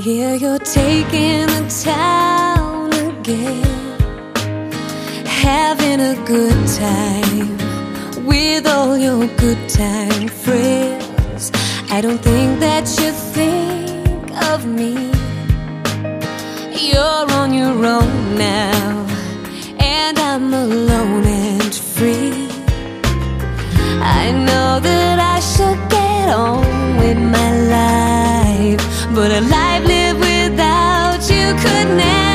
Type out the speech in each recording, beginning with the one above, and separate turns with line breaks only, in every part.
hear you're taking the town again, having a good time with all your good time friends. I don't think that you think of me. You're on your own now, and I'm alone but a life lived without you could never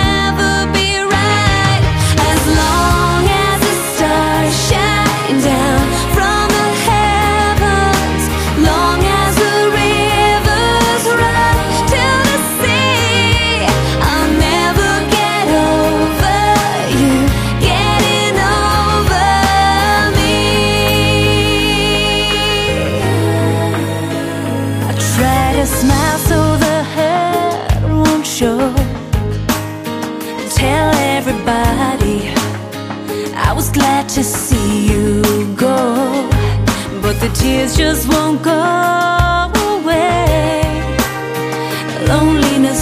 Tell everybody I was glad to see you go, but the tears just won't go away. Loneliness